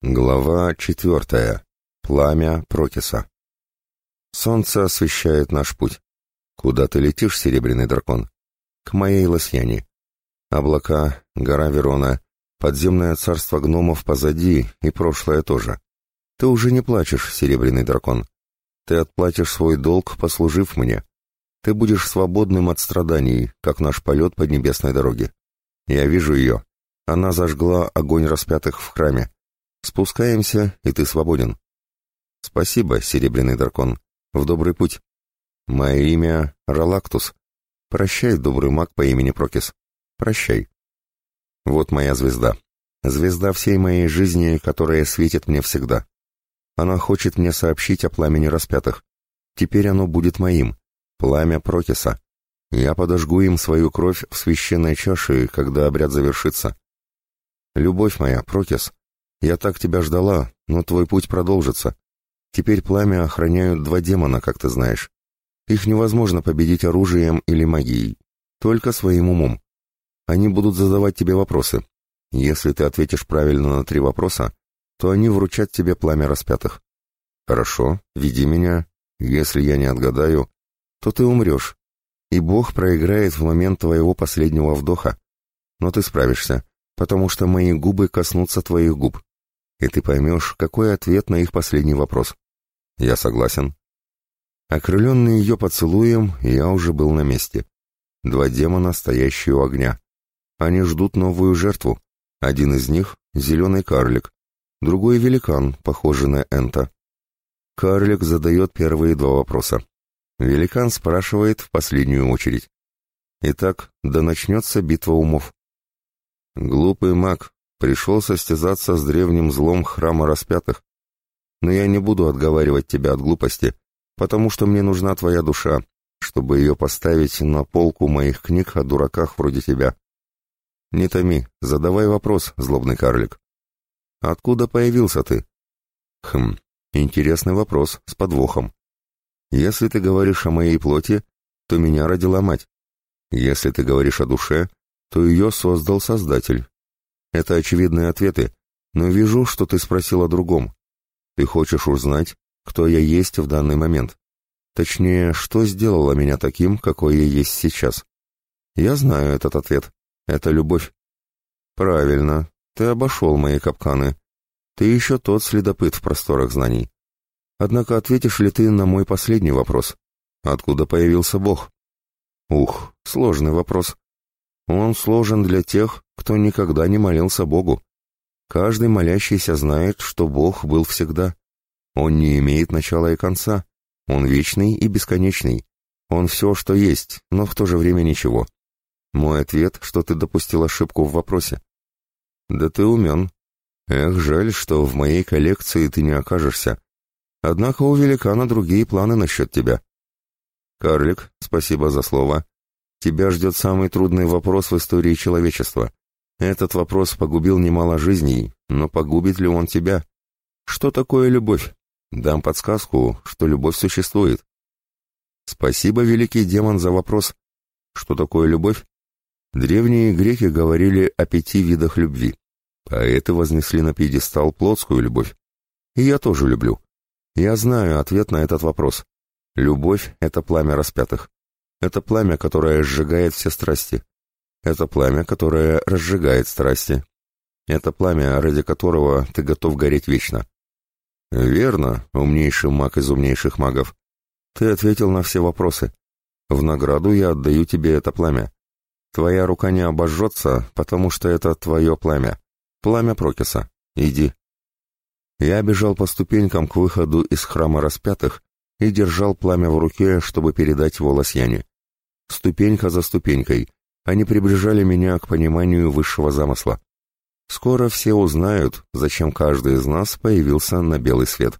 Глава четвертая. Пламя Прокиса. Солнце освещает наш путь. Куда ты летишь, серебряный дракон? К моей Лосьяне. Облака, гора Верона, подземное царство гномов позади и прошлое тоже. Ты уже не плачешь, серебряный дракон. Ты отплатишь свой долг, послужив мне. Ты будешь свободным от страданий, как наш полет по небесной дороге. Я вижу ее. Она зажгла огонь распятых в храме. Спускаемся, и ты свободен. Спасибо, серебряный дракон. В добрый путь. Мое имя Ролактус. Прощай, добрый маг по имени Прокис. Прощай. Вот моя звезда. Звезда всей моей жизни, которая светит мне всегда. Она хочет мне сообщить о пламени распятых. Теперь оно будет моим. Пламя Прокиса. Я подожгу им свою кровь в священной чаше, когда обряд завершится. Любовь моя, Прокис, я так тебя ждала, но твой путь продолжится. Теперь пламя охраняют два демона, как ты знаешь. Их невозможно победить оружием или магией, только своим умом. Они будут задавать тебе вопросы. Если ты ответишь правильно на три вопроса, то они вручат тебе пламя распятых. Хорошо, веди меня. Если я не отгадаю, то ты умрешь, и Бог проиграет в момент твоего последнего вдоха. Но ты справишься, потому что мои губы коснутся твоих губ и ты поймешь, какой ответ на их последний вопрос. Я согласен. Окрыленный ее поцелуем, я уже был на месте. Два демона, стоящие у огня. Они ждут новую жертву. Один из них — зеленый карлик, другой — великан, похожий на Энта. Карлик задает первые два вопроса. Великан спрашивает в последнюю очередь. Итак, да начнется битва умов. Глупый маг, Пришел состязаться с древним злом храма распятых. Но я не буду отговаривать тебя от глупости, потому что мне нужна твоя душа, чтобы ее поставить на полку моих книг о дураках вроде тебя. Не томи, задавай вопрос, злобный карлик. Откуда появился ты? Хм, интересный вопрос, с подвохом. Если ты говоришь о моей плоти, то меня родила мать. Если ты говоришь о душе, то ее создал Создатель, это очевидные ответы, но вижу, что ты спросил о другом. Ты хочешь узнать, кто я есть в данный момент. Точнее, что сделало меня таким, какой я есть сейчас. Я знаю этот ответ. Это любовь. Правильно. Ты обошел мои капканы. Ты еще тот следопыт в просторах знаний. Однако ответишь ли ты на мой последний вопрос? Откуда появился Бог? Ух, сложный вопрос. Он сложен для тех, кто никогда не молился Богу. Каждый молящийся знает, что Бог был всегда. Он не имеет начала и конца. Он вечный и бесконечный. Он все, что есть, но в то же время ничего. Мой ответ, что ты допустил ошибку в вопросе. Да ты умен. Эх, жаль, что в моей коллекции ты не окажешься. Однако у великана другие планы насчет тебя. Карлик, спасибо за слово. Тебя ждет самый трудный вопрос в истории человечества. Этот вопрос погубил немало жизней, но погубит ли он тебя? Что такое любовь? Дам подсказку, что любовь существует. Спасибо, великий демон, за вопрос. Что такое любовь? Древние греки говорили о пяти видах любви. Поэты вознесли на пьедестал плотскую любовь. И я тоже люблю. Я знаю ответ на этот вопрос. Любовь — это пламя распятых. Это пламя, которое сжигает все страсти. Это пламя, которое разжигает страсти. Это пламя, ради которого ты готов гореть вечно. Верно, умнейший маг из умнейших магов. Ты ответил на все вопросы. В награду я отдаю тебе это пламя. Твоя рука не обожжется, потому что это твое пламя. Пламя Прокиса. Иди. Я бежал по ступенькам к выходу из храма распятых и держал пламя в руке, чтобы передать волос Яне. Ступенька за ступенькой они приближали меня к пониманию высшего замысла. Скоро все узнают, зачем каждый из нас появился на белый свет.